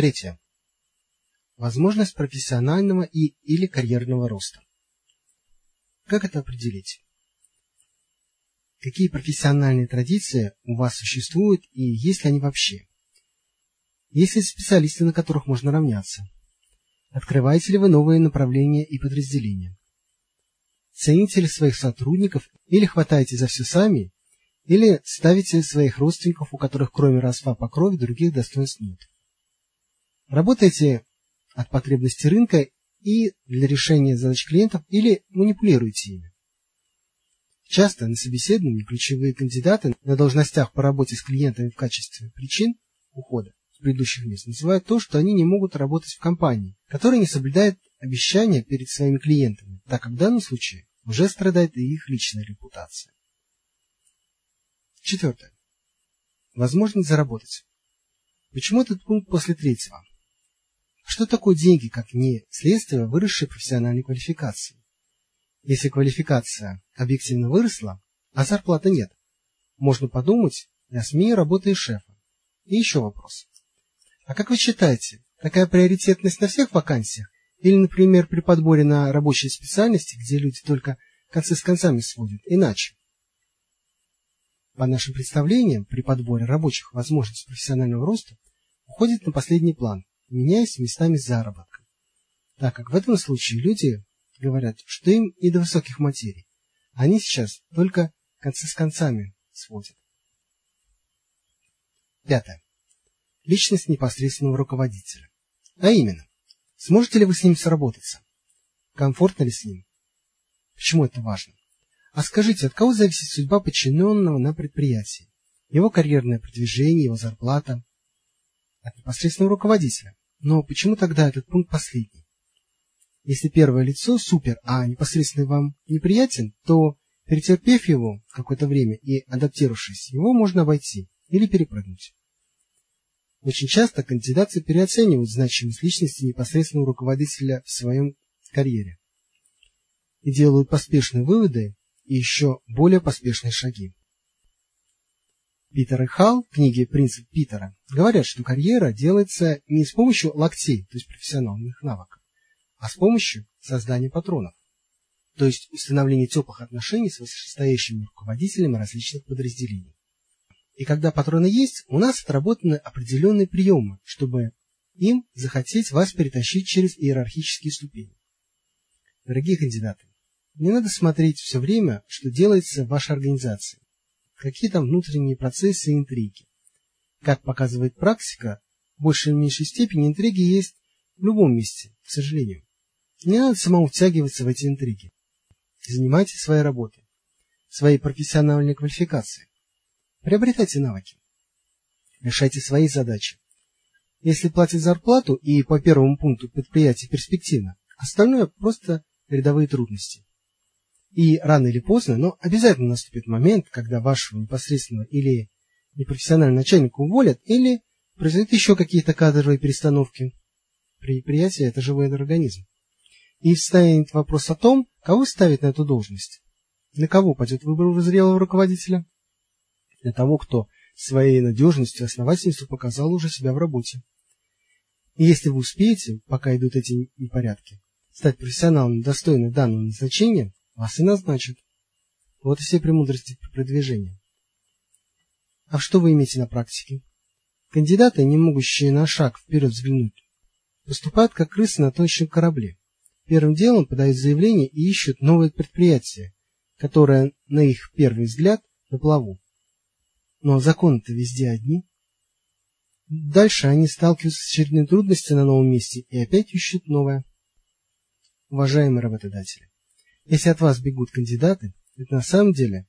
Третье. Возможность профессионального и или карьерного роста. Как это определить? Какие профессиональные традиции у вас существуют и есть ли они вообще? Есть ли специалисты, на которых можно равняться? Открываете ли вы новые направления и подразделения? Цените ли своих сотрудников или хватаете за все сами, или ставите своих родственников, у которых кроме родства по крови других достоинств нет? Работаете от потребностей рынка и для решения задач клиентов или манипулируете ими? Часто на собеседовании ключевые кандидаты на должностях по работе с клиентами в качестве причин ухода с предыдущих мест называют то, что они не могут работать в компании, которая не соблюдает обещания перед своими клиентами, так как в данном случае уже страдает и их личная репутация. Четвертое. Возможность заработать. Почему этот пункт после третьего? Что такое деньги, как не следствие выросшей профессиональной квалификации? Если квалификация объективно выросла, а зарплаты нет, можно подумать и о смене работы и шефа. И еще вопрос. А как вы считаете, такая приоритетность на всех вакансиях? Или, например, при подборе на рабочие специальности, где люди только концы с концами сводят, иначе? По нашим представлениям, при подборе рабочих возможностей профессионального роста уходит на последний план меняясь местами с заработком, так как в этом случае люди говорят, что им и до высоких материй. Они сейчас только концы с концами сводят. Пятое. Личность непосредственного руководителя. А именно, сможете ли вы с ним сработаться? Комфортно ли с ним? Почему это важно? А скажите, от кого зависит судьба подчиненного на предприятии? Его карьерное продвижение, его зарплата? От непосредственного руководителя. Но почему тогда этот пункт последний? Если первое лицо супер, а непосредственно вам неприятен, то, перетерпев его какое-то время и адаптировавшись, его можно обойти или перепрыгнуть. Очень часто кандидаты переоценивают значимость личности непосредственного руководителя в своем карьере и делают поспешные выводы и еще более поспешные шаги. Питер и Халл в книге «Принцип Питера» говорят, что карьера делается не с помощью локтей, то есть профессиональных навыков, а с помощью создания патронов, то есть установления теплых отношений с вышестоящими руководителями различных подразделений. И когда патроны есть, у нас отработаны определенные приемы, чтобы им захотеть вас перетащить через иерархические ступени. Дорогие кандидаты, не надо смотреть все время, что делается в вашей организации какие там внутренние процессы и интриги. Как показывает практика, в большей или меньшей степени интриги есть в любом месте, к сожалению. Не надо самому втягиваться в эти интриги. Занимайтесь своей работой, своей профессиональной квалификацией. Приобретайте навыки. Решайте свои задачи. Если платят зарплату и по первому пункту предприятие перспективно, остальное просто рядовые трудности. И рано или поздно, но обязательно наступит момент, когда вашего непосредственного или непрофессионального начальника уволят, или произойдут еще какие-то кадровые перестановки. Предприятие – это живой организм. И встанет вопрос о том, кого ставить на эту должность. Для кого пойдет выбор зрелого руководителя? Для того, кто своей надежностью и основательностью показал уже себя в работе. И если вы успеете, пока идут эти непорядки, стать профессионалом, достойным данного назначения, вас и назначат. Вот и все премудрости продвижения. А что вы имеете на практике? Кандидаты, не могущие на шаг вперед взглянуть, поступают как крысы на тонущем корабле. Первым делом подают заявление и ищут новое предприятие, которое, на их первый взгляд, на плаву. Но законы-то везде одни. Дальше они сталкиваются с очередной трудностью на новом месте и опять ищут новое. Уважаемые работодатели, если от вас бегут кандидаты, это на самом деле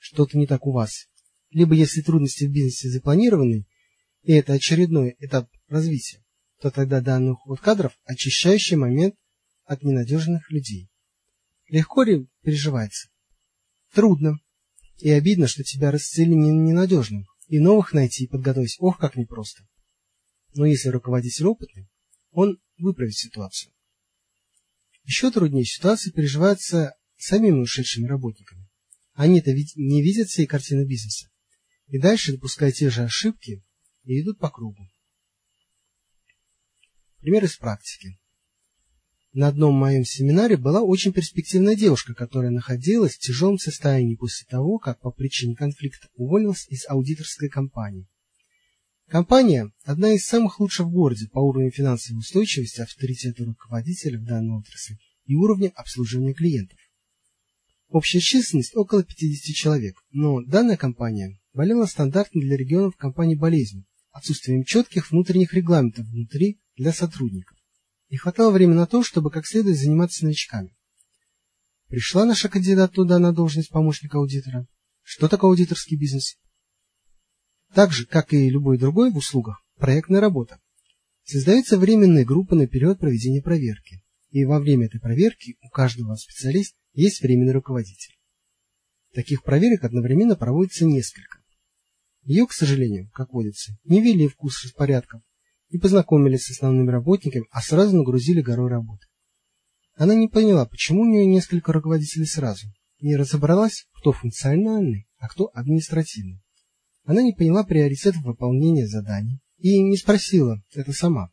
что-то не так у вас. Либо если трудности в бизнесе запланированы, и это очередной этап развития, то тогда данный уход кадров – очищающий момент от ненадежных людей. Легко ли переживается? Трудно. И обидно, что тебя расцелили ненадежным, и новых найти и подготовить, ох, как непросто. Но если руководитель опытный, он выправит ситуацию. Еще труднее ситуация переживается самими ушедшими работниками. Они-то не видят всей картины бизнеса. И дальше допускают те же ошибки и идут по кругу. Пример из практики. На одном моем семинаре была очень перспективная девушка, которая находилась в тяжелом состоянии после того, как по причине конфликта уволилась из аудиторской компании. Компания – одна из самых лучших в городе по уровню финансовой устойчивости, авторитета руководителя в данной отрасли и уровня обслуживания клиентов. Общая численность около 50 человек, но данная компания болела стандартной для регионов компании болезнью, отсутствием четких внутренних регламентов внутри для сотрудников. Не хватало времени на то, чтобы как следует заниматься новичками. Пришла наша кандидат туда на должность помощника аудитора. Что такое аудиторский бизнес? Так же, как и любой другой в услугах, проектная работа. Создается временная группа на период проведения проверки. И во время этой проверки у каждого специалиста есть временный руководитель. Таких проверок одновременно проводится несколько. Ее, к сожалению, как водится, не ввели в курс распорядков, не познакомились с основными работниками, а сразу нагрузили горой работы. Она не поняла, почему у нее несколько руководителей сразу, не разобралась, кто функциональный, а кто административный. Она не поняла приоритетов выполнения заданий и не спросила это сама.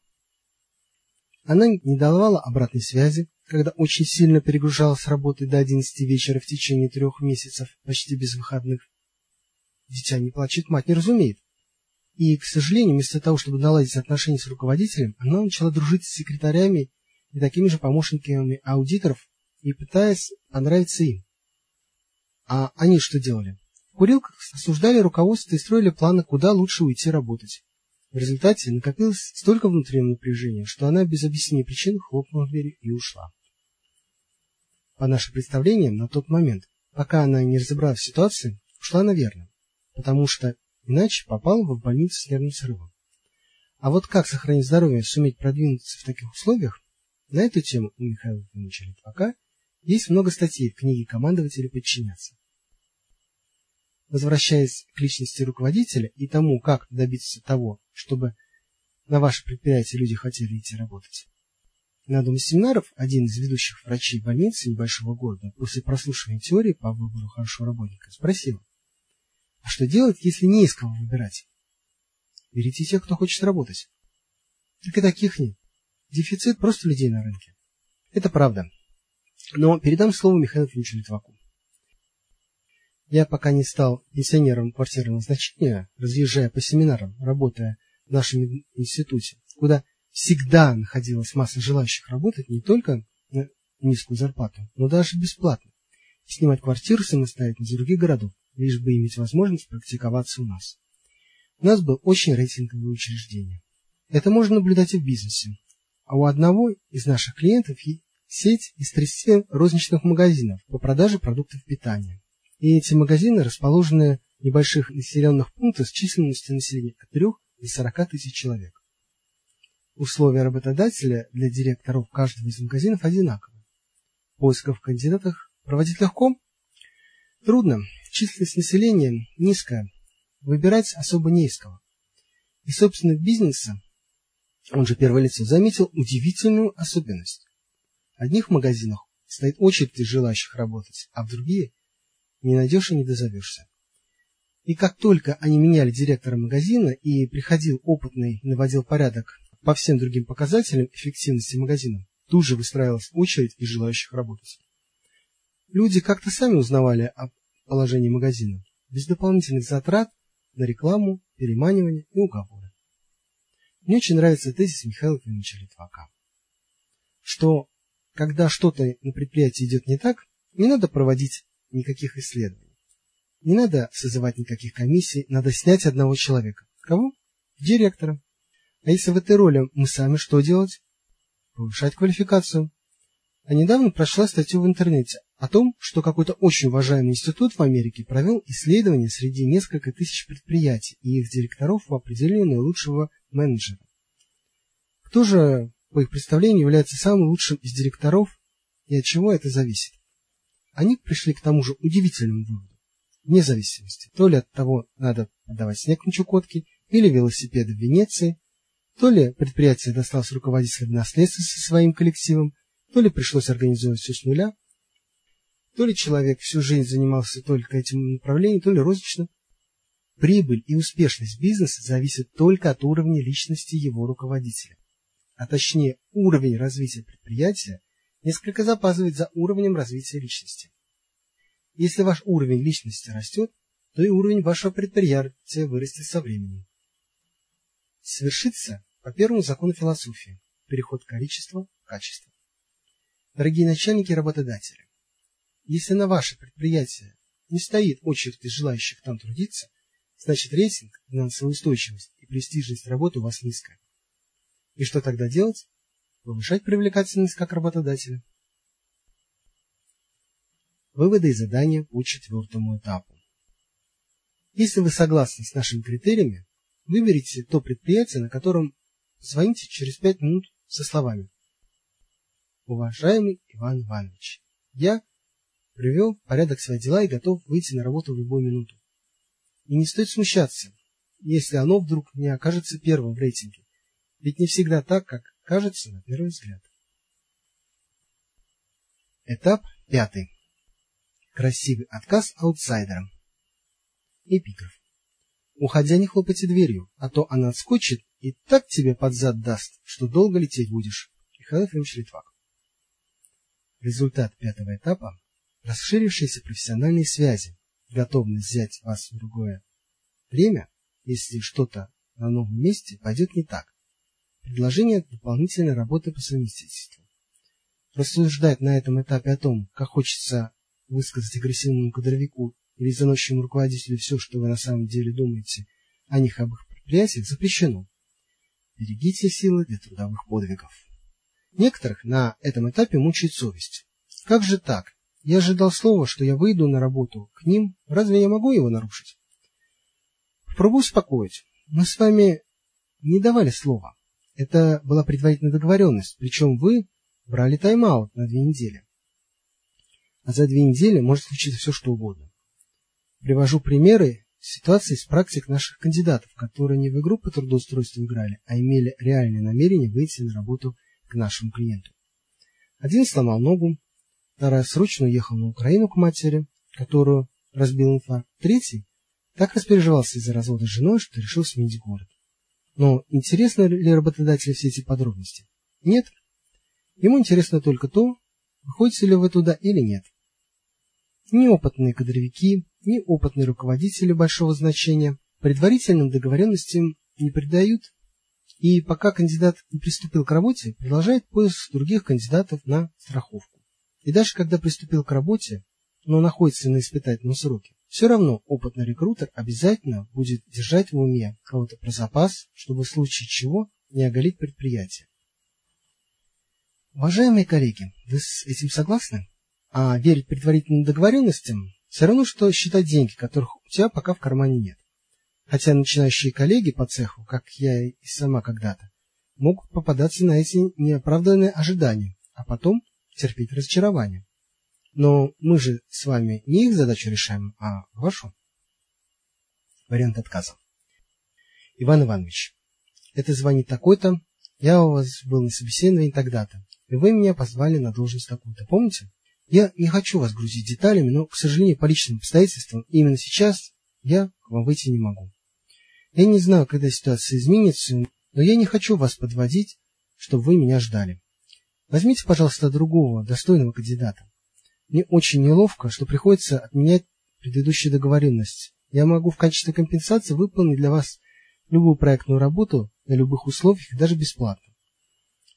Она не давала обратной связи, когда очень сильно перегружалась работой до 11 вечера в течение трех месяцев, почти без выходных. Дитя не плачет, мать не разумеет. И, к сожалению, вместо того, чтобы наладить отношения с руководителем, она начала дружить с секретарями и такими же помощниками аудиторов и пытаясь понравиться им. А они что делали? Курилках осуждали руководство и строили планы, куда лучше уйти работать. В результате накопилось столько внутреннего напряжения, что она без объяснения причин хлопнула дверью и ушла. По нашим представлениям, на тот момент, пока она не разобралась в ситуации, ушла наверное, потому что иначе попала бы в больницу с нервным срывом. А вот как сохранить здоровье и суметь продвинуться в таких условиях, на эту тему у Михаила Ивановича Литвака есть много статей в книге «Командовать или подчиняться». Возвращаясь к личности руководителя и тому, как добиться того, чтобы на ваше предприятие люди хотели идти работать. На из семинаров один из ведущих врачей больницы небольшого города после прослушивания теории по выбору хорошего работника спросил, а что делать, если не из кого выбирать? Берите тех, кто хочет работать. Только таких нет. Дефицит просто людей на рынке. Это правда. Но передам слово Михаилу Финчу Литваку. Я пока не стал пенсионером квартирного назначения, разъезжая по семинарам, работая в нашем институте, куда всегда находилась масса желающих работать не только на низкую зарплату, но даже бесплатно, и снимать квартиру самостоятельно из других городов, лишь бы иметь возможность практиковаться у нас. У нас было очень рейтинговое учреждение. Это можно наблюдать и в бизнесе. А у одного из наших клиентов сеть из 30 розничных магазинов по продаже продуктов питания. И эти магазины расположены в небольших населенных пунктах с численностью населения от 3 до 40 тысяч человек. Условия работодателя для директоров каждого из магазинов одинаковы. Поисков в кандидатах проводить легко? Трудно. Численность населения низкая. Выбирать особо не из кого. И собственник бизнеса, он же первое лицо, заметил удивительную особенность. В одних магазинах стоит очередь желающих работать, а в другие не найдешь и не дозовешься. И как только они меняли директора магазина и приходил опытный наводил порядок по всем другим показателям эффективности магазина, тут же выстраивалась очередь из желающих работать. Люди как-то сами узнавали о положении магазина, без дополнительных затрат на рекламу, переманивание и уговоры. Мне очень нравится тезис Михаила Климовича Литвака, что когда что-то на предприятии идет не так, не надо проводить никаких исследований. Не надо созывать никаких комиссий, надо снять одного человека. Кого? Директора. А если в этой роли мы сами что делать? Повышать квалификацию. А недавно прошла статью в интернете о том, что какой-то очень уважаемый институт в Америке провел исследование среди нескольких тысяч предприятий и их директоров в определении наилучшего менеджера. Кто же, по их представлению, является самым лучшим из директоров и от чего это зависит? Они пришли к тому же удивительному выводу. Вне зависимости, то ли от того, надо продавать снег на Чукотке или велосипеды в Венеции, то ли предприятие досталось руководителю в наследство со своим коллективом, то ли пришлось организовывать все с нуля, то ли человек всю жизнь занимался только этим направлением, то ли рознично. Прибыль и успешность бизнеса зависят только от уровня личности его руководителя. а точнее уровень развития предприятия, несколько запаздывает за уровнем развития личности. Если ваш уровень личности растет, то и уровень вашего предприятия вырастет со временем. Свершится по первому закону философии – переход количества в качество. Дорогие начальники и работодатели, если на ваше предприятие не стоит очередь из желающих там трудиться, значит рейтинг, финансовая устойчивость и престижность работы у вас низкая. И что тогда делать? Повышать привлекательность как работодателя. Выводы и задания по четвертому этапу. Если вы согласны с нашими критериями, выберите то предприятие, на котором звоните через пять минут со словами Уважаемый Иван Иванович, я привел в порядок свои дела и готов выйти на работу в любую минуту. И не стоит смущаться, если оно вдруг не окажется первым в рейтинге, ведь не всегда так, как кажется на первый взгляд. Этап пятый. Красивый отказ аутсайдерам. Эпиграф. Уходя, не хлопайте дверью, а то она отскочит и так тебе под зад даст, что долго лететь будешь. Михаил Ефимович Литвак. Результат пятого этапа – расширившиеся профессиональные связи, готовность взять вас в другое время, если что-то на новом месте пойдет не так, предложение дополнительной работы по совместительству. Рассуждать на этом этапе о том, как хочется высказать агрессивному кадровику или заносчивому руководителю все, что вы на самом деле думаете о них об их предприятиях, запрещено. Берегите силы для трудовых подвигов. Некоторых на этом этапе мучает совесть. Как же так? Я ожидал слова, что я выйду на работу к ним. Разве я могу его нарушить? Попробую успокоить. Мы с вами не давали слова. Это была предварительная договоренность, причем вы брали тайм-аут на две недели. А за две недели может случиться все, что угодно. Привожу примеры ситуации из практик наших кандидатов, которые не в игру по трудоустройству играли, а имели реальное намерение выйти на работу к нашему клиенту. Один сломал ногу, вторая срочно уехал на Украину к матери, которую разбил инфаркт. Третий так распереживался из-за развода с женой, что решил сменить город. Но интересны ли работодателю все эти подробности? Нет. Ему интересно только то, выходите ли вы туда или нет. Ни опытные кадровики, ни опытные руководители большого значения предварительным договоренностям не придают и пока кандидат не приступил к работе, продолжает поиск других кандидатов на страховку. И даже когда приступил к работе, но находится на испытательном сроке, все равно опытный рекрутер обязательно будет держать в уме кого-то про запас, чтобы в случае чего не оголить предприятие. Уважаемые коллеги, вы с этим согласны? А верить предварительным договоренностям все равно, что считать деньги, которых у тебя пока в кармане нет. Хотя начинающие коллеги по цеху, как я и сама когда-то, могут попадаться на эти неоправданные ожидания, а потом терпеть разочарование. Но мы же с вами не их задачу решаем, а вашу. Вариант отказа. Иван Иванович, это звонит такой-то, я у вас был на собеседовании тогда-то, и вы меня позвали на должность такую-то, помните? Я не хочу вас грузить деталями, но, к сожалению, по личным обстоятельствам, именно сейчас я к вам выйти не могу. Я не знаю, когда ситуация изменится, но я не хочу вас подводить, чтобы вы меня ждали. Возьмите, пожалуйста, другого, достойного кандидата. Мне очень неловко, что приходится отменять предыдущую договоренность. Я могу в качестве компенсации выполнить для вас любую проектную работу на любых условиях, даже бесплатно.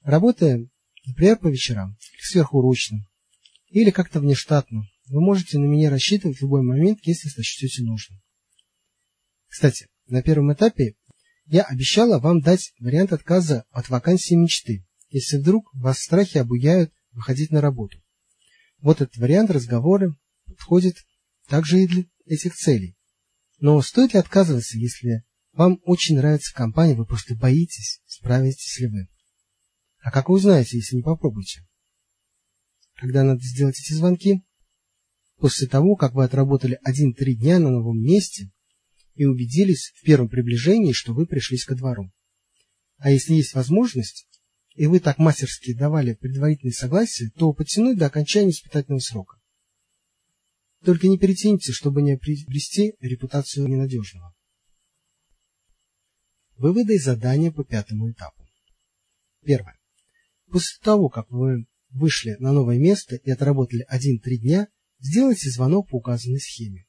Работая, например, по вечерам, или или как-то внештатно, вы можете на меня рассчитывать в любой момент, если сочтете нужным. Кстати, на первом этапе я обещала вам дать вариант отказа от вакансии мечты, если вдруг вас страхи обуяют выходить на работу. Вот этот вариант разговора подходит также и для этих целей. Но стоит ли отказываться, если вам очень нравится компания, вы просто боитесь, справитесь ли вы? А как вы узнаете, если не попробуете? Когда надо сделать эти звонки? После того, как вы отработали 1-3 дня на новом месте – и убедились в первом приближении, что вы пришлись ко двору. А если есть возможность, и вы так мастерски давали предварительное согласие, то подтянуть до окончания испытательного срока. Только не перетяните, чтобы не приобрести репутацию ненадежного. Выводы из задания по пятому этапу. Первое. После того, как вы вышли на новое место и отработали 1-3 дня, сделайте звонок по указанной схеме.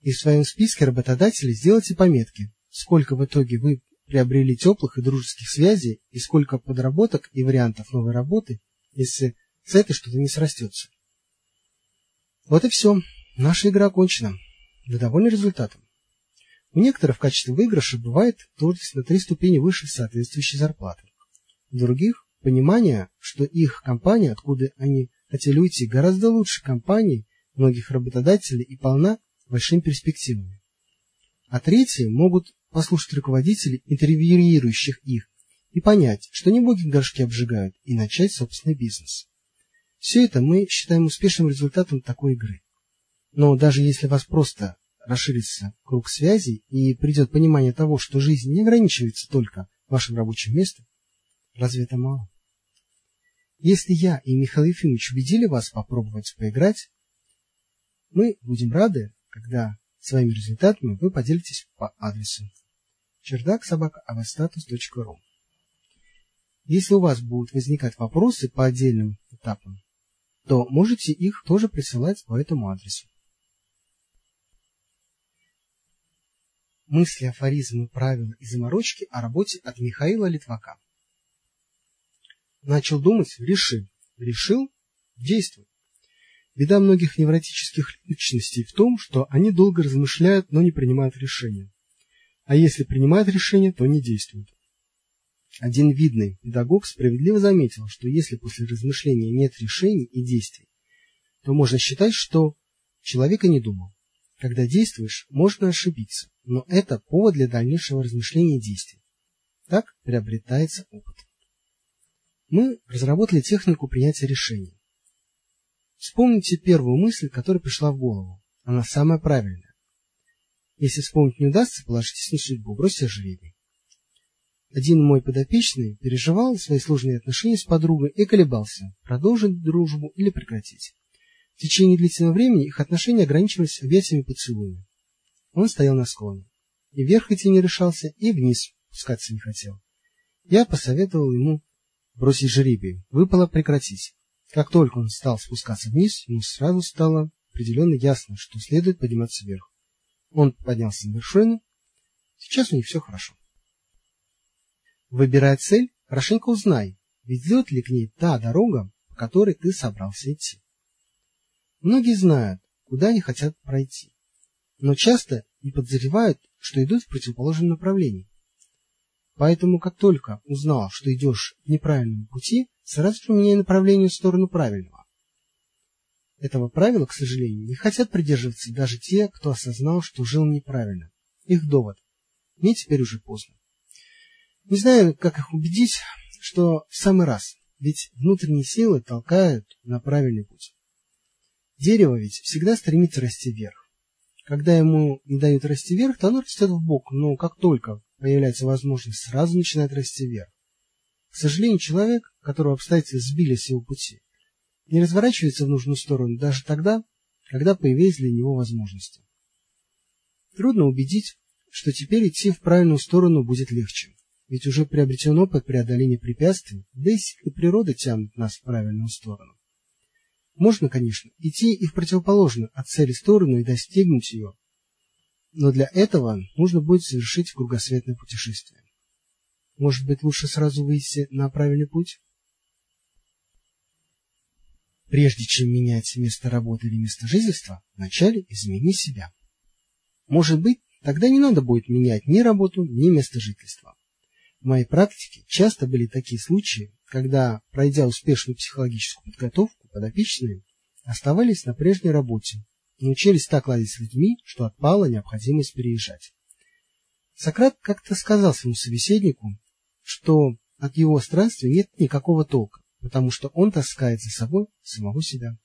И в своем списке работодателей сделайте пометки, сколько в итоге вы приобрели теплых и дружеских связей и сколько подработок и вариантов новой работы, если с этой что-то не срастется. Вот и все. Наша игра окончена. Вы довольны результатом? У некоторых в качестве выигрыша бывает должность на три ступени выше соответствующей зарплаты. У других – понимание, что их компания, откуда они хотели уйти, гораздо лучше компаний многих работодателей и полна большими перспективами. А третьи могут послушать руководителей, интервьюирующих их, и понять, что не боги горшки обжигают, и начать собственный бизнес. Все это мы считаем успешным результатом такой игры. Но даже если вас просто расширится круг связей и придет понимание того, что жизнь не ограничивается только вашим рабочим местом, разве это мало? Если я и Михаил Ефимович убедили вас попробовать поиграть, мы будем рады, когда своими результатами вы поделитесь по адресу чердак собака Если у вас будут возникать вопросы по отдельным этапам, то можете их тоже присылать по этому адресу. Мысли, афоризмы, правила и заморочки о работе от Михаила Литвака. Начал думать – решил. Решил – действуй. Беда многих невротических личностей в том, что они долго размышляют, но не принимают решения. А если принимают решение, то не действуют. Один видный педагог справедливо заметил, что если после размышления нет решений и действий, то можно считать, что человек и не думал. Когда действуешь, можно ошибиться, но это повод для дальнейшего размышления и действий. Так приобретается опыт. Мы разработали технику принятия решений. Вспомните первую мысль, которая пришла в голову. Она самая правильная. Если вспомнить не удастся, положитесь на судьбу, бросьте жребий. Один мой подопечный переживал свои сложные отношения с подругой и колебался, продолжить дружбу или прекратить. В течение длительного времени их отношения ограничивались объятиями поцелуями. Он стоял на склоне. И вверх идти не решался, и вниз спускаться не хотел. Я посоветовал ему бросить жеребий. Выпало прекратить. Как только он стал спускаться вниз, ему сразу стало определенно ясно, что следует подниматься вверх. Он поднялся на вершину. Сейчас у них все хорошо. Выбирая цель, хорошенько узнай, ведет ли к ней та дорога, по которой ты собрался идти. Многие знают, куда они хотят пройти, но часто не подозревают, что идут в противоположном направлении. Поэтому, как только узнал, что идешь неправильном пути, сразу же меняй направление в сторону правильного. Этого правила, к сожалению, не хотят придерживаться даже те, кто осознал, что жил неправильно. Их довод. Мне теперь уже поздно. Не знаю, как их убедить, что в самый раз, ведь внутренние силы толкают на правильный путь. Дерево ведь всегда стремится расти вверх. Когда ему не дают расти вверх, то оно растет в бок, но как только появляется возможность, сразу начинает расти вверх. Сожалению, человек, которого обстоятельства сбили с его пути, не разворачивается в нужную сторону даже тогда, когда появились для него возможности. Трудно убедить, что теперь идти в правильную сторону будет легче, ведь уже приобретен опыт преодоления препятствий, да и силы природы тянут нас в правильную сторону. Можно, конечно, идти и в противоположную от цели сторону и достигнуть ее, но для этого нужно будет совершить кругосветное путешествие. Может быть, лучше сразу выйти на правильный путь? Прежде чем менять место работы или место жительства, вначале измени себя. Может быть, тогда не надо будет менять ни работу, ни место жительства. В моей практике часто были такие случаи, когда, пройдя успешную психологическую подготовку, подопечные оставались на прежней работе и научились так ладить с людьми, что отпала необходимость переезжать. Сократ как-то сказал своему собеседнику, что от его странствия нет никакого толка, потому что он таскает за собой самого себя.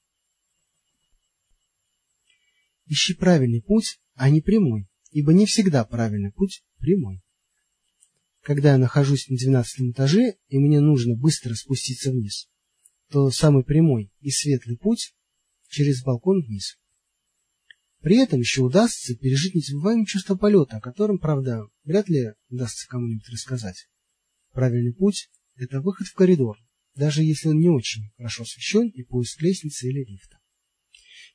Ищи правильный путь, а не прямой, ибо не всегда правильный путь прямой. Когда я нахожусь на двенадцатом этаже и мне нужно быстро спуститься вниз, то самый прямой и светлый путь через балкон вниз. При этом еще удастся пережить незабываемое чувство полета, о котором, правда, вряд ли удастся кому-нибудь рассказать. Правильный путь – это выход в коридор, даже если он не очень хорошо освещен и поиск лестницы или лифта.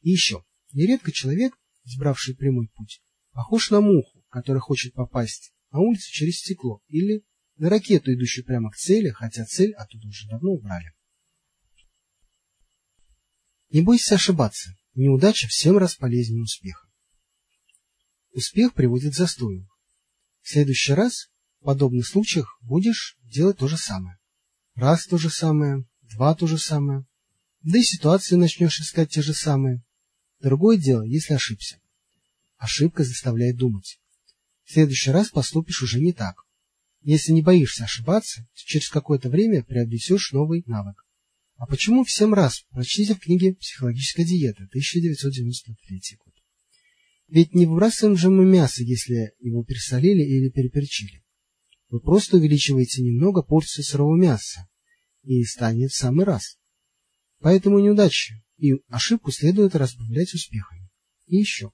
И еще, нередко человек, избравший прямой путь, похож на муху, которая хочет попасть на улицу через стекло, или на ракету, идущую прямо к цели, хотя цель оттуда уже давно убрали. Не бойся ошибаться, неудача всем раз полезнее успеха. Успех приводит к застою. В следующий раз в подобных случаях будешь делать то же самое. Раз то же самое, два то же самое, да и ситуации начнешь искать те же самые. Другое дело, если ошибся. Ошибка заставляет думать. В следующий раз поступишь уже не так. Если не боишься ошибаться, то через какое-то время приобретешь новый навык. А почему в семь раз? Прочтите в книге «Психологическая диета» 1993 год. Ведь не выбрасываем же мы мясо, если его пересолили или переперчили. Вы просто увеличиваете немного порцию сырого мяса, и станет в самый раз. Поэтому неудачи и ошибку следует разбавлять успехами. И еще.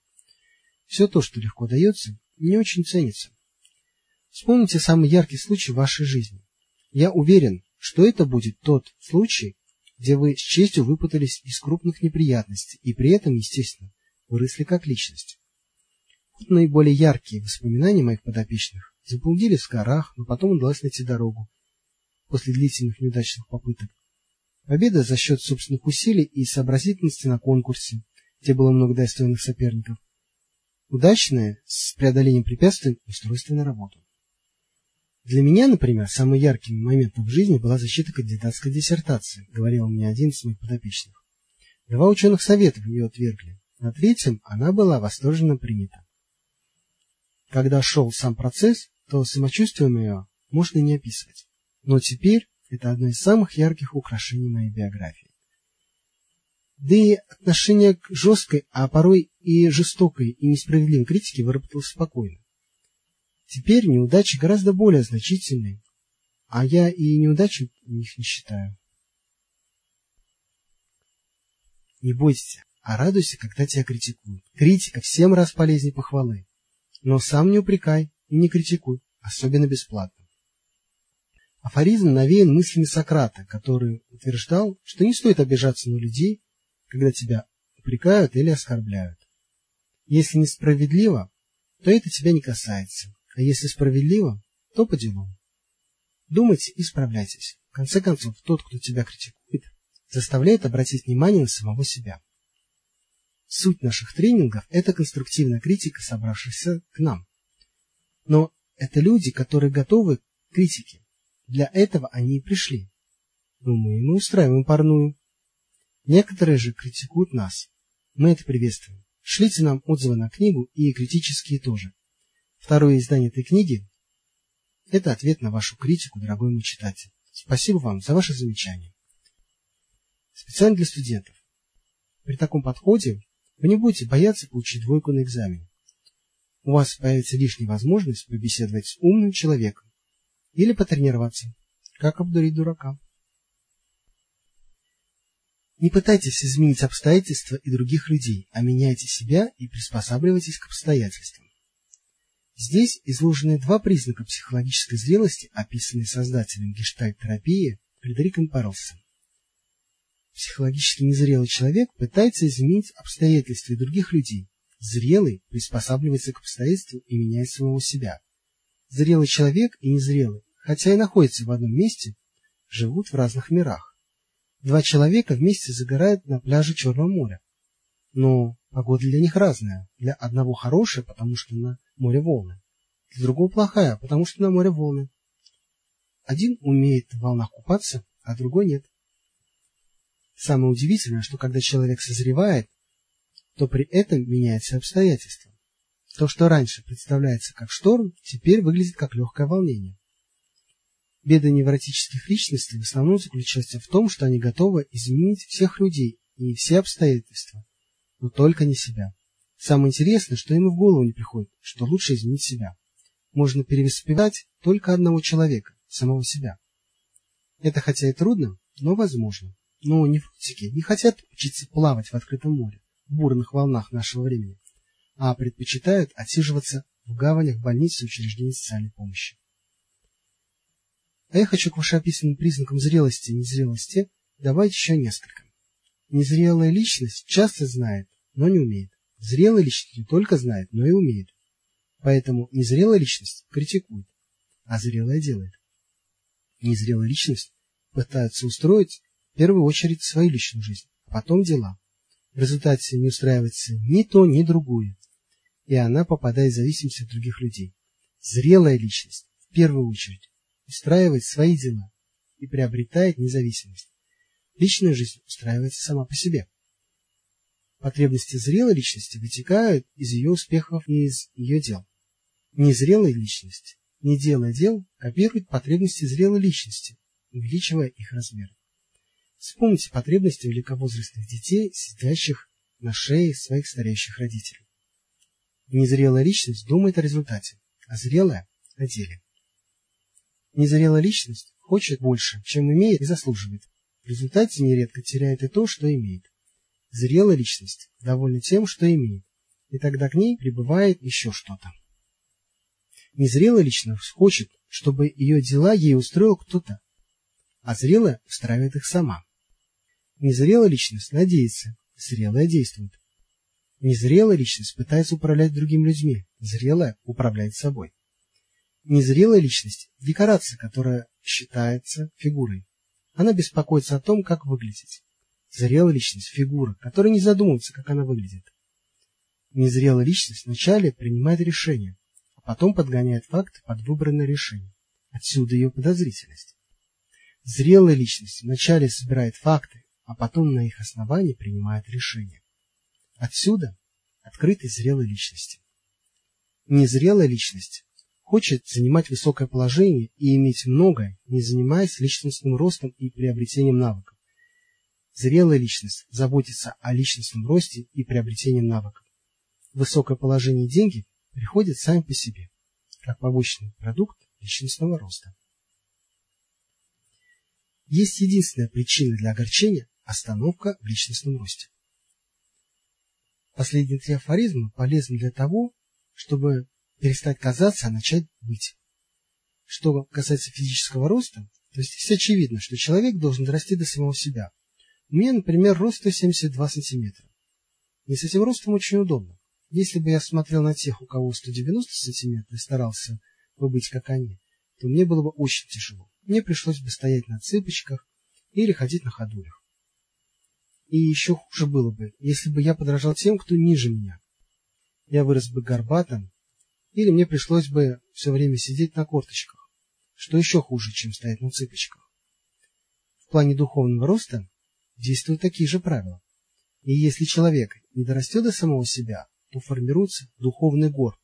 Все то, что легко дается, не очень ценится. Вспомните самый яркий случай в вашей жизни. Я уверен, что это будет тот случай, где вы с честью выпутались из крупных неприятностей и при этом, естественно, выросли как личность. Вот наиболее яркие воспоминания моих подопечных заблудились в горах, но потом удалось найти дорогу после длительных неудачных попыток. Победа за счет собственных усилий и сообразительности на конкурсе, где было много достойных соперников. Удачное, с преодолением препятствий, устройство на работу. Для меня, например, самым ярким моментом в жизни была защита кандидатской диссертации, говорил мне один из моих подопечных. Два ученых советов ее отвергли. На третьем она была восторженно принята. Когда шел сам процесс, то самочувствие мое можно не описывать. Но теперь это одно из самых ярких украшений моей биографии. Да и отношение к жесткой, а порой и жестокой и несправедливой критике выработалось спокойно. Теперь неудачи гораздо более значительны, а я и неудачи их не считаю. Не бойся, а радуйся, когда тебя критикуют. Критика всем раз полезнее похвалы. Но сам не упрекай и не критикуй, особенно бесплатно. Афоризм навеян мыслями Сократа, который утверждал, что не стоит обижаться на людей, когда тебя упрекают или оскорбляют. Если несправедливо, то это тебя не касается, а если справедливо, то по делу. Думайте и справляйтесь. В конце концов, тот, кто тебя критикует, заставляет обратить внимание на самого себя. Суть наших тренингов – это конструктивная критика, собравшихся к нам. Но это люди, которые готовы к критике, для этого они и пришли. Но мы им устраиваем парную. Некоторые же критикуют нас. Мы это приветствуем. Шлите нам отзывы на книгу и критические тоже. Второе издание этой книги – это ответ на вашу критику, дорогой мой читатель. Спасибо вам за ваши замечания. Специально для студентов. При таком подходе вы не будете бояться получить двойку на экзамене. У вас появится лишняя возможность побеседовать с умным человеком, или потренироваться. Как обдурить дурака? Не пытайтесь изменить обстоятельства и других людей, а меняйте себя и приспосабливайтесь к обстоятельствам. Здесь изложены два признака психологической зрелости, описанные создателем гештальт-терапии Фредериком Парлсом. Психологически незрелый человек пытается изменить обстоятельства и других людей. Зрелый приспосабливается к обстоятельствам и меняет самого себя. Зрелый человек и незрелый, хотя и находятся в одном месте, живут в разных мирах. Два человека вместе загорают на пляже Черного моря. Но погода для них разная. Для одного хорошая, потому что на море волны. Для другого плохая, потому что на море волны. Один умеет в волнах купаться, а другой нет. Самое удивительное, что когда человек созревает, то при этом меняются обстоятельства. То, что раньше представляется как шторм, теперь выглядит как легкое волнение. Беда невротических личностей в основном заключается в том, что они готовы изменить всех людей и все обстоятельства, но только не себя. Самое интересное, что им в голову не приходит, что лучше изменить себя. Можно перевоспитать только одного человека, самого себя. Это хотя и трудно, но возможно. Но нефротики не хотят учиться плавать в открытом море, в бурных волнах нашего времени а предпочитают отсиживаться в гаванях больниц и учреждений социальной помощи. А я хочу к вышеописанным признакам зрелости и незрелости добавить еще несколько. Незрелая личность часто знает, но не умеет. Зрелая личность не только знает, но и умеет. Поэтому незрелая личность критикует, а зрелая делает. Незрелая личность пытается устроить в первую очередь свою личную жизнь, а потом дела. В результате не устраивается ни то, ни другое, и она попадает в зависимость от других людей. Зрелая личность в первую очередь устраивает свои дела и приобретает независимость. Личная жизнь устраивается сама по себе. Потребности зрелой личности вытекают из ее успехов и из ее дел. Незрелая личность, не делая дел, копирует потребности зрелой личности, увеличивая их размер. Вспомните потребности великовозрастных детей, сидящих на шее своих стареющих родителей. Незрелая личность думает о результате, а зрелая – о деле. Незрелая личность хочет больше, чем имеет и заслуживает. В результате нередко теряет и то, что имеет. Зрелая личность довольна тем, что имеет, и тогда к ней прибывает еще что-то. Незрелая личность хочет, чтобы ее дела ей устроил кто-то, а зрелая устраивает их сама. Незрелая личность надеется, зрелая действует. Незрелая личность пытается управлять другими людьми, зрелая управляет собой. Незрелая личность – декорация, которая считается фигурой. Она беспокоится о том, как выглядеть. Зрелая личность – фигура, которая не задумывается, как она выглядит. Незрелая личность вначале принимает решение, а потом подгоняет факты под выбранное решение. Отсюда ее подозрительность. Зрелая личность вначале собирает факты, а потом на их основании принимает решение. Отсюда открытость зрелой личности. Незрелая личность хочет занимать высокое положение и иметь многое, не занимаясь личностным ростом и приобретением навыков. Зрелая личность заботится о личностном росте и приобретении навыков. Высокое положение и деньги приходят сами по себе, как побочный продукт личностного роста. Есть единственная причина для огорчения – остановка в личностном росте. Последние три афоризма полезны для того, чтобы перестать казаться, а начать быть. Что касается физического роста, то здесь очевидно, что человек должен расти до самого себя. У меня, например, рост 172 сантиметра. И с этим ростом очень удобно. Если бы я смотрел на тех, у кого 190 сантиметров, и старался бы быть как они, то мне было бы очень тяжело. Мне пришлось бы стоять на цыпочках или ходить на ходулях. И еще хуже было бы, если бы я подражал тем, кто ниже меня. Я вырос бы горбатым, или мне пришлось бы все время сидеть на корточках, что еще хуже, чем стоять на цыпочках. В плане духовного роста действуют такие же правила. И если человек не дорастет до самого себя, то формируется духовный горб,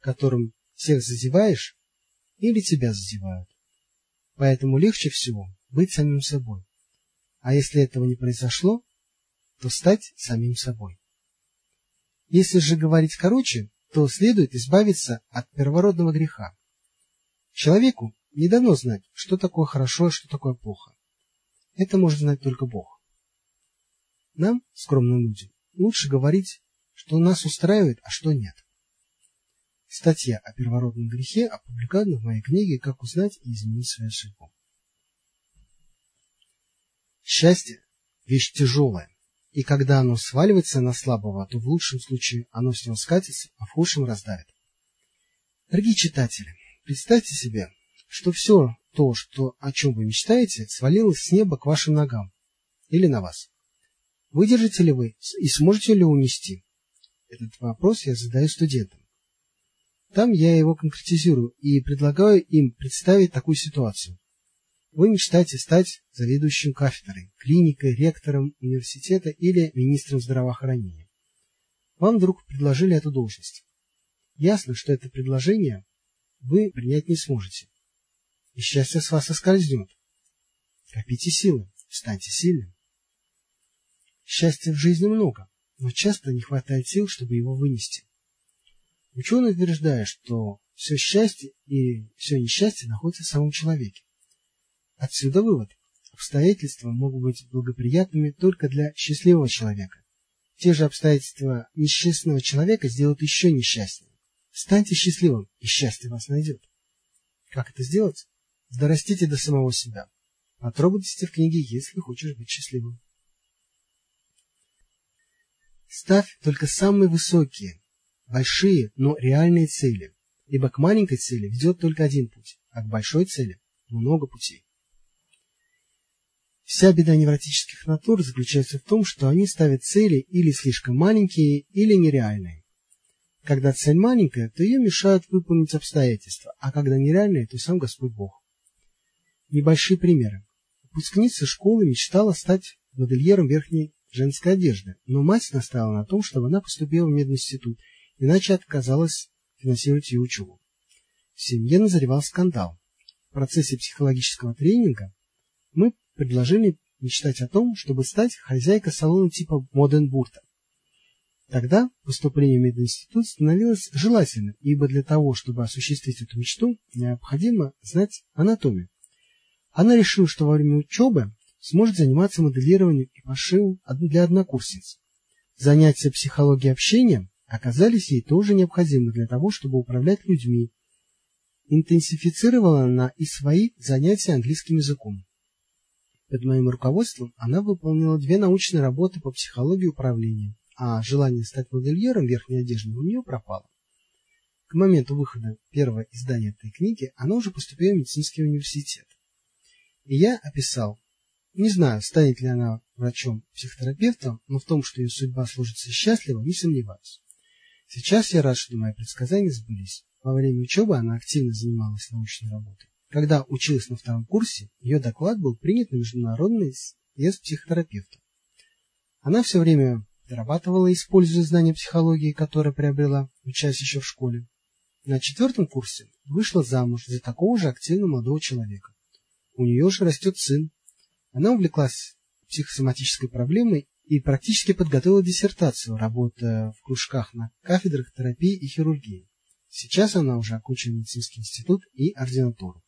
которым всех зазеваешь или тебя зазевают. Поэтому легче всего быть самим собой. А если этого не произошло, то стать самим собой. Если же говорить короче, то следует избавиться от первородного греха. Человеку не дано знать, что такое хорошо, а что такое плохо. Это может знать только Бог. Нам, скромным людям, лучше говорить, что нас устраивает, а что нет. Статья о первородном грехе опубликована в моей книге «Как узнать и изменить свою судьбу». Счастье – вещь тяжелая. И когда оно сваливается на слабого, то в лучшем случае оно с него скатится, а в худшем раздавит. Дорогие читатели, представьте себе, что все то, что, о чем вы мечтаете, свалилось с неба к вашим ногам или на вас. Выдержите ли вы и сможете ли унести? Этот вопрос я задаю студентам. Там я его конкретизирую и предлагаю им представить такую ситуацию. Вы мечтаете стать заведующим кафедрой, клиникой, ректором университета или министром здравоохранения. Вам вдруг предложили эту должность. Ясно, что это предложение вы принять не сможете. И счастье с вас оскользнет. Копите силы, станьте сильным. Счастья в жизни много, но часто не хватает сил, чтобы его вынести. Ученые утверждают, что все счастье и все несчастье находится в самом человеке. Отсюда вывод. Обстоятельства могут быть благоприятными только для счастливого человека. Те же обстоятельства несчастного человека сделают еще несчастнее. Станьте счастливым, и счастье вас найдет. Как это сделать? дорастите до самого себя. Отработайте в книге, если хочешь быть счастливым. Ставь только самые высокие, большие, но реальные цели, ибо к маленькой цели ведет только один путь, а к большой цели много путей. Вся беда невротических натур заключается в том, что они ставят цели или слишком маленькие, или нереальные. Когда цель маленькая, то ее мешают выполнить обстоятельства, а когда нереальные, то сам Господь Бог. Небольшие примеры. Выпускница школы мечтала стать модельером верхней женской одежды, но мать настояла на том, чтобы она поступила в мединститут, иначе отказалась финансировать ее учебу. В семье назревал скандал. В процессе психологического тренинга мы предложили мечтать о том, чтобы стать хозяйкой салона типа Моден Бурта. Тогда поступление в мединститут становилось желательным, ибо для того, чтобы осуществить эту мечту, необходимо знать анатомию. Она решила, что во время учебы сможет заниматься моделированием и пошивом для однокурсниц. Занятия психологией общения оказались ей тоже необходимы для того, чтобы управлять людьми. Интенсифицировала она и свои занятия английским языком. Под моим руководством она выполнила две научные работы по психологии управления, а желание стать модельером верхней одежды у нее пропало. К моменту выхода первого издания этой книги она уже поступила в медицинский университет. И я описал, не знаю, станет ли она врачом-психотерапевтом, но в том, что ее судьба сложится счастливо, не сомневаюсь. Сейчас я рад, что мои предсказания сбылись. Во время учебы она активно занималась научной работой. Когда училась на втором курсе, ее доклад был принят на международный съезд психотерапевтов. Она все время дорабатывала, используя знания психологии, которые приобрела, учась еще в школе. На четвертом курсе вышла замуж за такого же активного молодого человека. У нее же растет сын. Она увлеклась психосоматической проблемой и практически подготовила диссертацию, работая в кружках на кафедрах терапии и хирургии. Сейчас она уже окончила медицинский институт и ординатуру.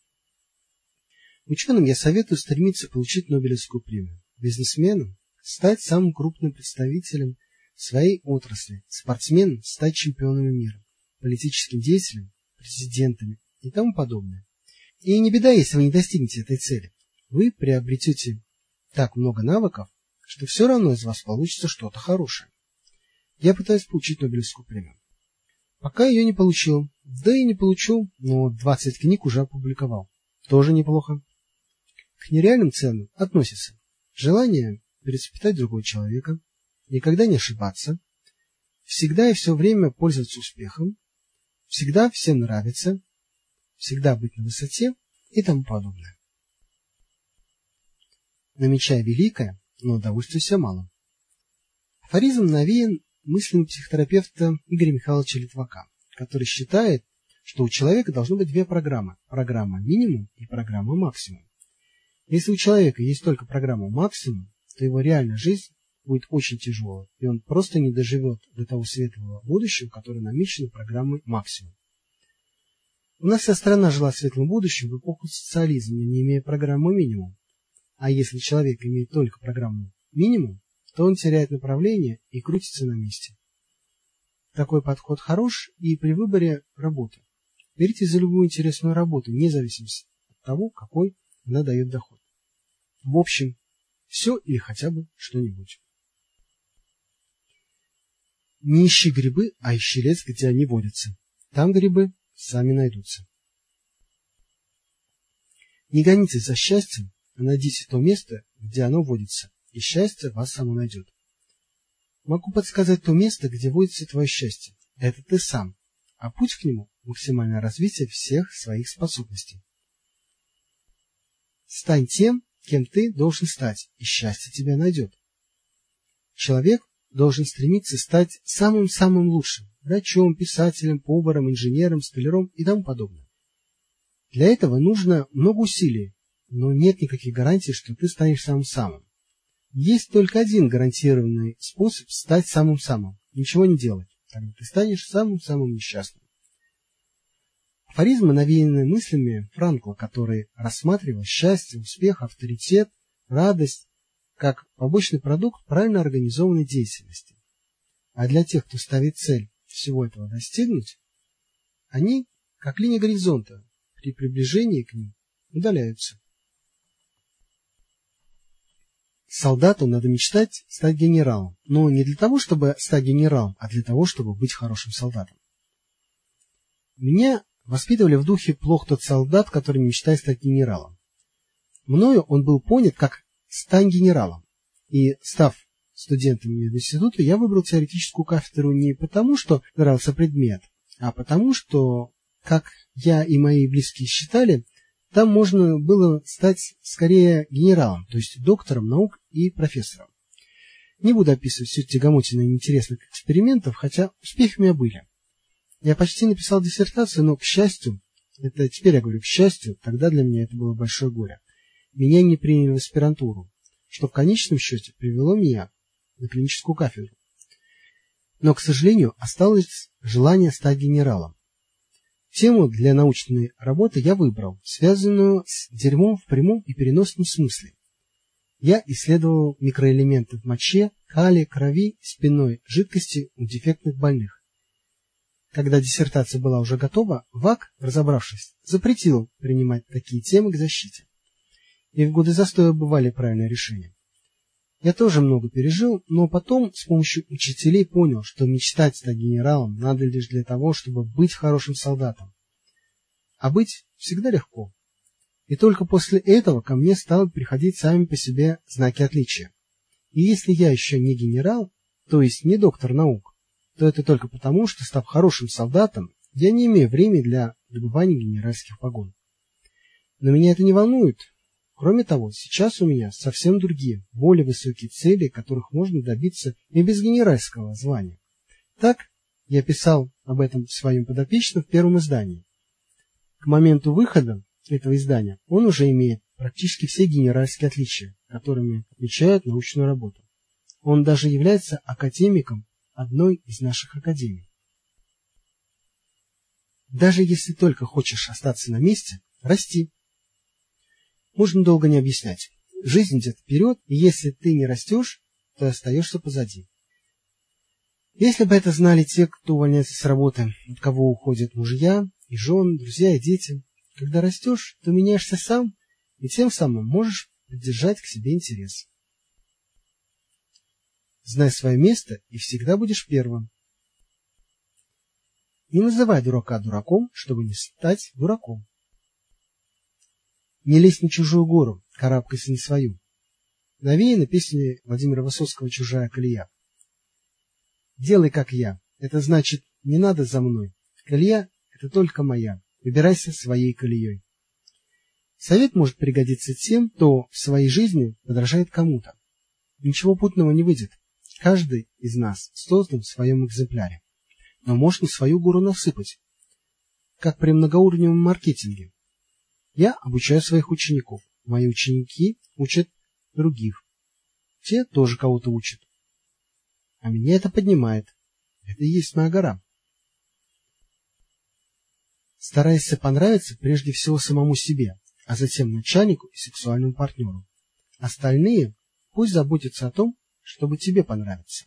Ученым я советую стремиться получить Нобелевскую премию. Бизнесменам стать самым крупным представителем своей отрасли, спортсменам стать чемпионами мира, политическим деятелям, президентами и тому подобное. И не беда, если вы не достигнете этой цели. Вы приобретете так много навыков, что все равно из вас получится что-то хорошее. Я пытаюсь получить Нобелевскую премию. Пока ее не получил, да и не получу, но 20 книг уже опубликовал. Тоже неплохо. К нереальным целям относятся желание переспитать другого человека, никогда не ошибаться, всегда и все время пользоваться успехом, всегда всем нравиться, всегда быть на высоте и тому подобное. Намечая великое, но удовольствия мало. Афоризм навеян мыслями психотерапевта Игоря Михайловича Литвака, который считает, что у человека должно быть две программы – программа минимум и программа максимум. Если у человека есть только программа максимум, то его реальная жизнь будет очень тяжелой, и он просто не доживет до того светлого будущего, которое намечено программой максимум. У нас вся страна жила в светлом будущем в эпоху социализма, не имея программы минимум. А если человек имеет только программу минимум, то он теряет направление и крутится на месте. Такой подход хорош и при выборе работы. Берите за любую интересную работу, независимо от того, какой она дает доход. В общем, все или хотя бы что-нибудь. Не ищи грибы, а ищи лес, где они водятся. Там грибы сами найдутся. Не гонитесь за счастьем, а найдите то место, где оно водится, и счастье вас само найдет. Могу подсказать то место, где водится твое счастье. Это ты сам, а путь к нему – максимальное развитие всех своих способностей. Стань тем, кем ты должен стать, и счастье тебя найдет. Человек должен стремиться стать самым-самым лучшим – врачом, писателем, поваром, инженером, столяром и тому подобное. Для этого нужно много усилий, но нет никаких гарантий, что ты станешь самым-самым. Есть только один гарантированный способ стать самым-самым – ничего не делать. Тогда ты станешь самым-самым несчастным. Афоризмы навеяны мыслями Франкла, который рассматривал счастье, успех, авторитет, радость как побочный продукт правильно организованной деятельности. А для тех, кто ставит цель всего этого достигнуть, они, как линия горизонта, при приближении к ним удаляются. Солдату надо мечтать стать генералом, но не для того, чтобы стать генералом, а для того, чтобы быть хорошим солдатом. Меня воспитывали в духе плох тот солдат, который мечтает стать генералом. Мною он был понят как «стань генералом», и, став студентом института, я выбрал теоретическую кафедру не потому, что нравился предмет, а потому, что, как я и мои близкие считали, там можно было стать скорее генералом, то есть доктором наук и профессором. Не буду описывать всю тягомотину интересных экспериментов, хотя успехи у меня были. Я почти написал диссертацию, но, к счастью, это теперь я говорю к счастью, тогда для меня это было большое горе. Меня не приняли в аспирантуру, что в конечном счете привело меня на клиническую кафедру. Но, к сожалению, осталось желание стать генералом. Тему для научной работы я выбрал, связанную с дерьмом в прямом и переносном смысле. Я исследовал микроэлементы в моче, кале, крови, спинной жидкости у дефектных больных. Когда диссертация была уже готова, ВАК, разобравшись, запретил принимать такие темы к защите. И в годы застоя бывали правильные решения. Я тоже много пережил, но потом с помощью учителей понял, что мечтать стать генералом надо лишь для того, чтобы быть хорошим солдатом. А быть всегда легко. И только после этого ко мне стали приходить сами по себе знаки отличия. И если я еще не генерал, то есть не доктор наук, то это только потому, что, став хорошим солдатом, я не имею времени для добывания генеральских погон. Но меня это не волнует, Кроме того, сейчас у меня совсем другие, более высокие цели, которых можно добиться и без генеральского звания. Так, я писал об этом своим подопечным в первом издании. К моменту выхода этого издания он уже имеет практически все генеральские отличия, которыми отмечают научную работу. Он даже является академиком одной из наших академий. Даже если только хочешь остаться на месте, расти, можно долго не объяснять. Жизнь идет вперед, и если ты не растешь, то остаешься позади. Если бы это знали те, кто увольняется с работы, от кого уходят мужья и жены, друзья и дети, когда растешь, то меняешься сам, и тем самым можешь поддержать к себе интерес. Знай свое место, и всегда будешь первым. Не называй дурака дураком, чтобы не стать дураком. Не лезь на чужую гору, карабкайся на свою. Навеяна песня Владимира Высоцкого «Чужая колея». Делай, как я. Это значит, не надо за мной. Колея — это только моя. Выбирайся своей колеей. Совет может пригодиться тем, кто в своей жизни подражает кому-то. Ничего путного не выйдет. Каждый из нас создан в своем экземпляре. Но можно свою гору насыпать. Как при многоуровневом маркетинге. Я обучаю своих учеников. Мои ученики учат других. Те тоже кого-то учат. А меня это поднимает. Это и есть моя гора. Старайся понравиться прежде всего самому себе, а затем начальнику и сексуальному партнеру. Остальные пусть заботятся о том, чтобы тебе понравиться.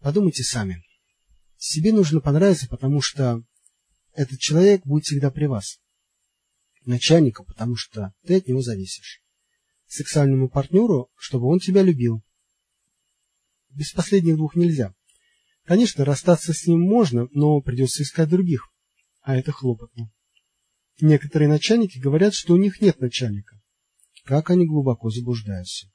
Подумайте сами. Себе нужно понравиться, потому что этот человек будет всегда при вас. Начальнику, потому что ты от него зависишь. Сексуальному партнеру, чтобы он тебя любил. Без последних двух нельзя. Конечно, расстаться с ним можно, но придется искать других. А это хлопотно. Некоторые начальники говорят, что у них нет начальника. Как они глубоко заблуждаются.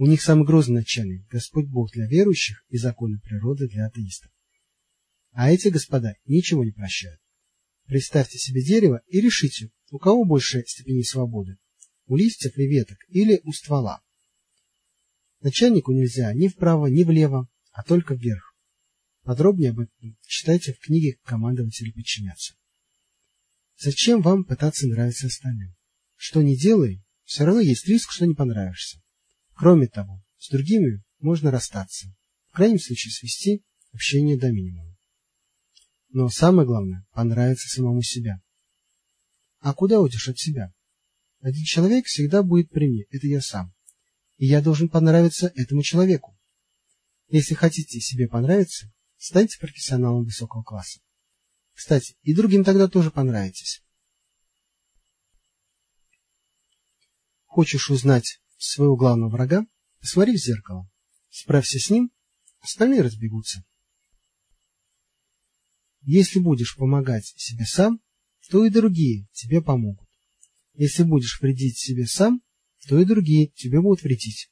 У них самый грозный начальник – Господь Бог для верующих и законы природы для атеистов. А эти господа ничего не прощают. Представьте себе дерево и решите, у кого больше степени свободы, у листьев и веток или у ствола. Начальнику нельзя ни вправо, ни влево, а только вверх. Подробнее об этом читайте в книге «Командовать или подчиняться». Зачем вам пытаться нравиться остальным? Что не делай, все равно есть риск, что не понравишься. Кроме того, с другими можно расстаться, в крайнем случае свести общение до минимума. Но самое главное – понравиться самому себя. А куда уйдешь от себя? Один человек всегда будет при мне, это я сам. И я должен понравиться этому человеку. Если хотите себе понравиться, станьте профессионалом высокого класса. Кстати, и другим тогда тоже понравитесь. Хочешь узнать своего главного врага? Посмотри в зеркало. Справься с ним, остальные разбегутся. Если будешь помогать себе сам, то и другие тебе помогут. Если будешь вредить себе сам, то и другие тебе будут вредить.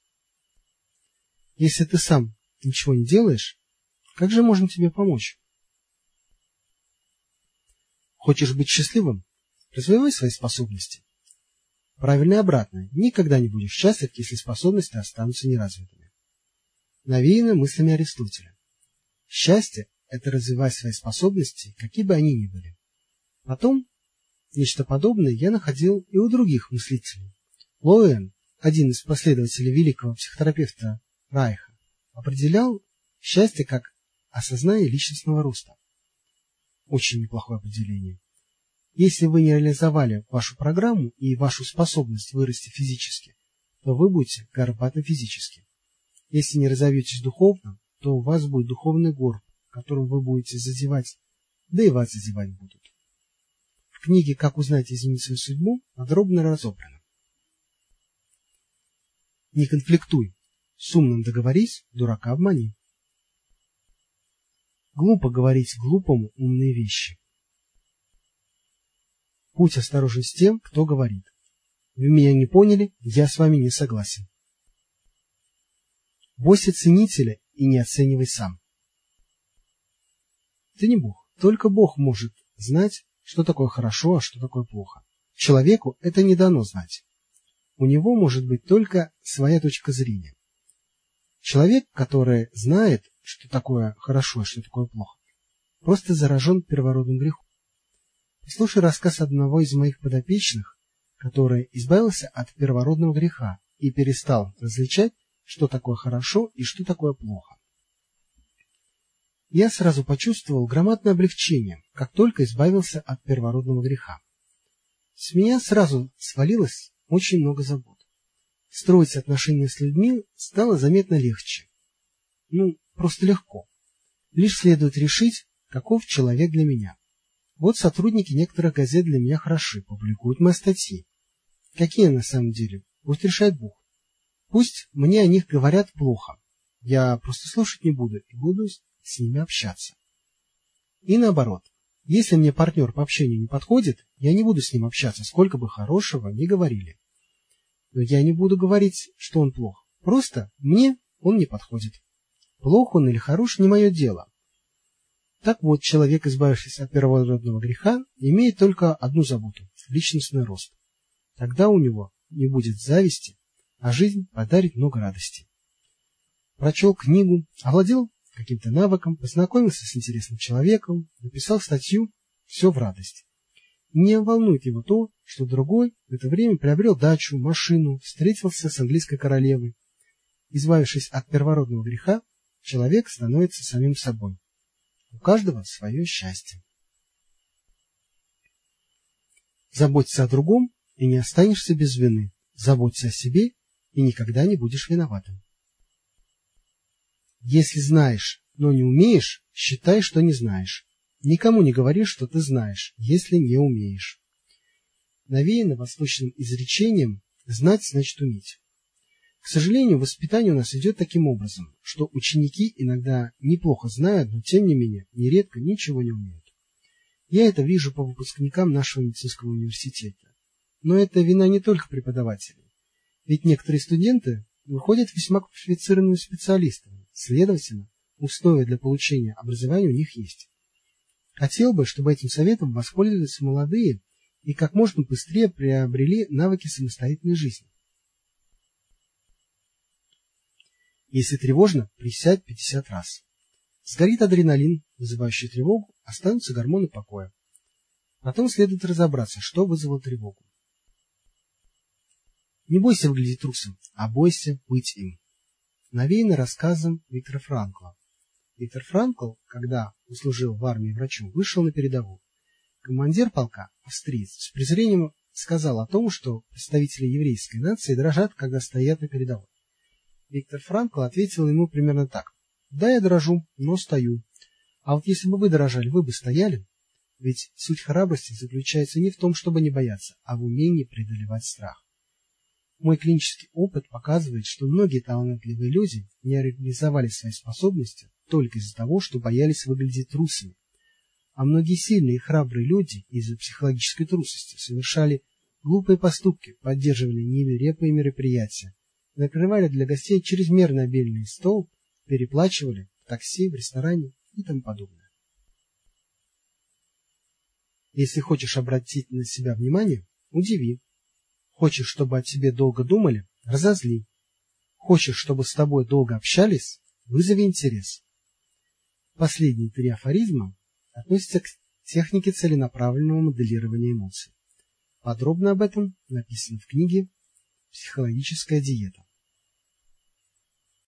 Если ты сам ничего не делаешь, как же можно тебе помочь? Хочешь быть счастливым? Развивай свои способности. Правильно и обратно. Никогда не будешь счастлив, если способности останутся неразвитыми. Навеяно мыслями Аристотеля. Счастье – это развивать свои способности, какие бы они ни были. Потом нечто подобное я находил и у других мыслителей. Лоэн, один из последователей великого психотерапевта Райха, определял счастье как осознание личностного роста. Очень неплохое определение. Если вы не реализовали вашу программу и вашу способность вырасти физически, то вы будете горбаты физически. Если не разовьетесь духовно, то у вас будет духовный горб, которым вы будете зазевать, да и вас зазевать будут. В книге «Как узнать и изменить свою судьбу» подробно разобрано. Не конфликтуй. С умным договорись, дурака обмани. Глупо говорить глупому умные вещи. Будь осторожен с тем, кто говорит. Вы меня не поняли, я с вами не согласен. Бойся ценителя и не оценивай сам. Ты не Бог. Только Бог может знать, что такое хорошо, а что такое плохо. Человеку это не дано знать. У него может быть только своя точка зрения. Человек, который знает, что такое хорошо, а что такое плохо, просто заражен первородным грехом. Слушай рассказ одного из моих подопечных, который избавился от первородного греха и перестал различать, что такое хорошо и что такое плохо. Я сразу почувствовал громадное облегчение, как только избавился от первородного греха. С меня сразу свалилось очень много забот. Строить отношения с людьми стало заметно легче. Ну, просто легко. Лишь следует решить, каков человек для меня. Вот сотрудники некоторых газет для меня хороши, публикуют мои статьи. Какие на самом деле? Пусть решает Бог. Пусть мне о них говорят плохо. Я просто слушать не буду и буду с ними общаться. И наоборот. Если мне партнер по общению не подходит, я не буду с ним общаться, сколько бы хорошего ни говорили. Но я не буду говорить, что он плох. Просто мне он не подходит. Плох он или хорош не мое дело. Так вот, человек, избавившись от первородного греха, имеет только одну заботу – личностный рост. Тогда у него не будет зависти, а жизнь подарит много радости. Прочел книгу, овладел каким-то навыком, познакомился с интересным человеком, написал статью «Все в радость». Не волнует его то, что другой в это время приобрел дачу, машину, встретился с английской королевой. Избавившись от первородного греха, человек становится самим собой. У каждого свое счастье. Заботься о другом, и не останешься без вины. Заботься о себе, и никогда не будешь виноватым. Если знаешь, но не умеешь, считай, что не знаешь. Никому не говори, что ты знаешь, если не умеешь. Навеяно восточным изречением «знать значит уметь». К сожалению, воспитание у нас идет таким образом, что ученики иногда неплохо знают, но тем не менее нередко ничего не умеют. Я это вижу по выпускникам нашего медицинского университета. Но это вина не только преподавателей. Ведь некоторые студенты выходят весьма квалифицированными специалистами. Следовательно, условия для получения образования у них есть. Хотел бы, чтобы этим советом воспользовались молодые и как можно быстрее приобрели навыки самостоятельной жизни. Если тревожно, присядь 50 раз. Сгорит адреналин, вызывающий тревогу, останутся гормоны покоя. Потом следует разобраться, что вызвало тревогу. Не бойся выглядеть трусом, а бойся быть им. Навеяно рассказом Виктора Франкла. Виктор Франкл, когда услужил в армии врачом, вышел на передовую. Командир полка, австриец, с презрением сказал о том, что представители еврейской нации дрожат, когда стоят на передовой. Виктор Франкл ответил ему примерно так. Да, я дрожу, но стою. А вот если бы вы дрожали, вы бы стояли? Ведь суть храбрости заключается не в том, чтобы не бояться, а в умении преодолевать страх. Мой клинический опыт показывает, что многие талантливые люди не реализовали свои способности только из-за того, что боялись выглядеть трусами. А многие сильные и храбрые люди из-за психологической трусости совершали глупые поступки, поддерживали нелепые мероприятия, накрывали для гостей чрезмерно обильный стол, переплачивали в такси, в ресторане и тому подобное. Если хочешь обратить на себя внимание, удиви. Хочешь, чтобы о тебе долго думали, разозли. Хочешь, чтобы с тобой долго общались, вызови интерес. Последние три афоризма относятся к технике целенаправленного моделирования эмоций. Подробно об этом написано в книге «Психологическая диета».